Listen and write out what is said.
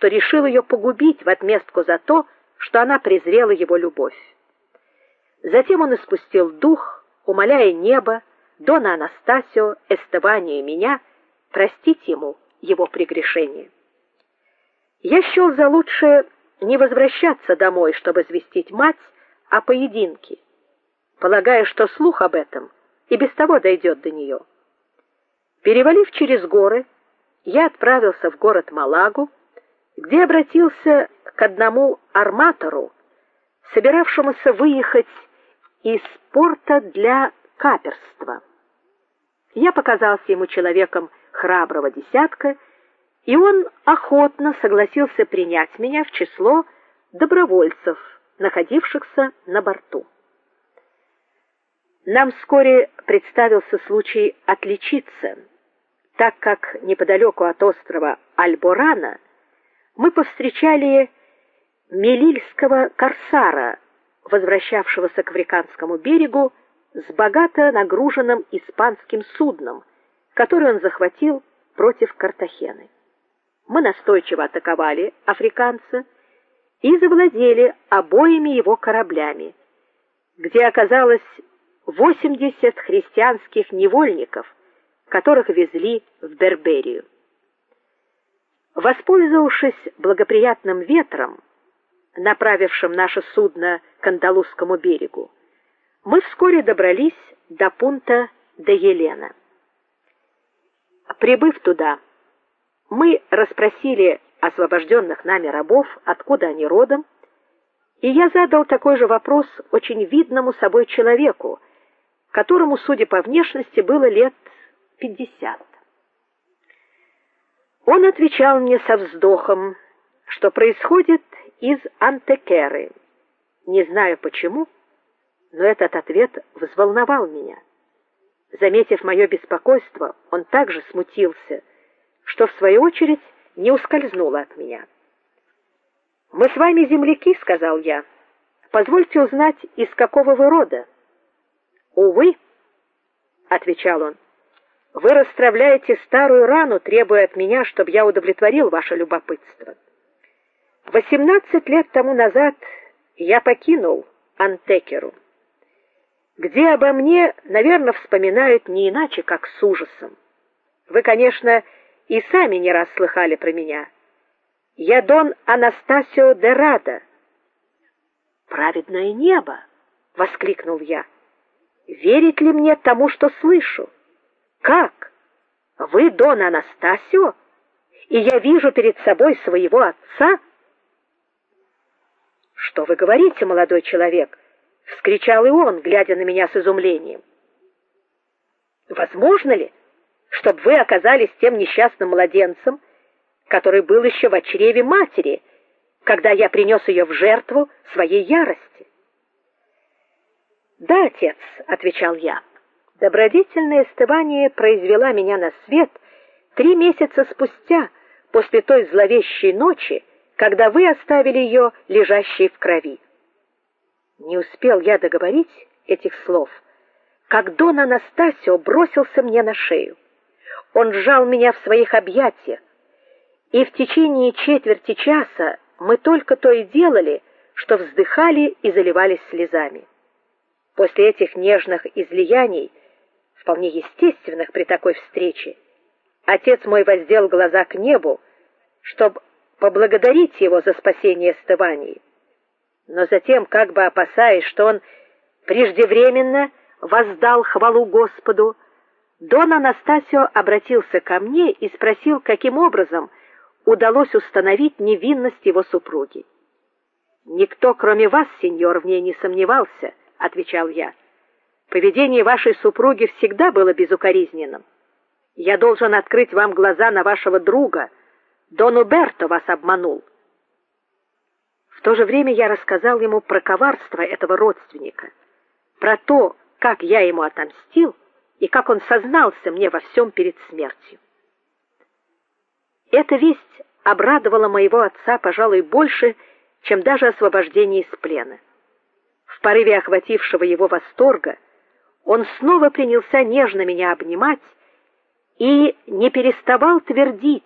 что решил ее погубить в отместку за то, что она презрела его любовь. Затем он испустил дух, умоляя небо, Дона Анастасио, Эстебанию и меня простить ему его прегрешение. Я счел за лучшее не возвращаться домой, чтобы известить мать о поединке, полагая, что слух об этом и без того дойдет до нее. Перевалив через горы, я отправился в город Малагу, где обратился к одному арматору, собиравшемуся выехать из порта для каперства. Я показался ему человеком храброго десятка, и он охотно согласился принять меня в число добровольцев, находившихся на борту. Нам вскоре представился случай отличиться, так как неподалеку от острова Альборана мы повстречали мелильского корсара, возвращавшегося к африканскому берегу с богато нагруженным испанским судном, которое он захватил против Картахены. Мы настойчиво атаковали африканца и завладели обоими его кораблями, где оказалось 80 христианских невольников, которых везли в Берберию. Воспользовавшись благоприятным ветром, направившим наше судно к Андалузскому берегу, мы вскоре добрались до пункта де Елена. Прибыв туда, мы расспросили освобожденных нами рабов, откуда они родом, и я задал такой же вопрос очень видному собой человеку, которому, судя по внешности, было лет пятьдесят. Он отвечал мне со вздохом, что происходит из Антекеры. Не знаю почему, но этот ответ взволновал меня. Заметив мое беспокойство, он также смутился, что в свою очередь не ускользнул от меня. Мы с вами земляки, сказал я. Позвольте узнать, из какого вы рода. Увы, отвечал он. Вы расстраиваете старую рану, требуя от меня, чтобы я удовлетворил ваше любопытство. Восемнадцать лет тому назад я покинул Антекеру где обо мне, наверное, вспоминают не иначе, как с ужасом. Вы, конечно, и сами не раз слыхали про меня. Я Дон Анастасио де Рада. Праведное небо, воскликнул я. Верить ли мне тому, что слышу? Как? Вы Дон Анастасио? И я вижу перед собой своего отца? Что вы говорите, молодой человек? вскричал и он, глядя на меня с изумлением. Возможно ли, чтобы вы оказались тем несчастным младенцем, который был еще в чреве матери, когда я принес ее в жертву своей ярости? Да, отец, отвечал я. Добродетельное Стывание произвела меня на свет три месяца спустя, после той зловещей ночи, когда вы оставили ее лежащей в крови. Не успел я договорить этих слов, как Дон Анастасио бросился мне на шею. Он сжал меня в своих объятиях, и в течение четверти часа мы только то и делали, что вздыхали и заливались слезами. После этих нежных излияний, вполне естественных при такой встрече, отец мой воздел глаза к небу, чтобы поблагодарить его за спасение Стефании но затем, как бы опасаясь, что он преждевременно воздал хвалу Господу, Дон Анастасио обратился ко мне и спросил, каким образом удалось установить невинность его супруги. Никто, кроме вас, сеньор, в ней не сомневался, отвечал я. Поведение вашей супруги всегда было безукоризненным. Я должен открыть вам глаза на вашего друга. Дон Уберто вас обманул. В то же время я рассказал ему про коварство этого родственника, про то, как я ему отомстил и как он сознался мне во всем перед смертью. Эта весть обрадовала моего отца, пожалуй, больше, чем даже освобождение из плена. В порыве охватившего его восторга он снова принялся нежно меня обнимать и не переставал твердить,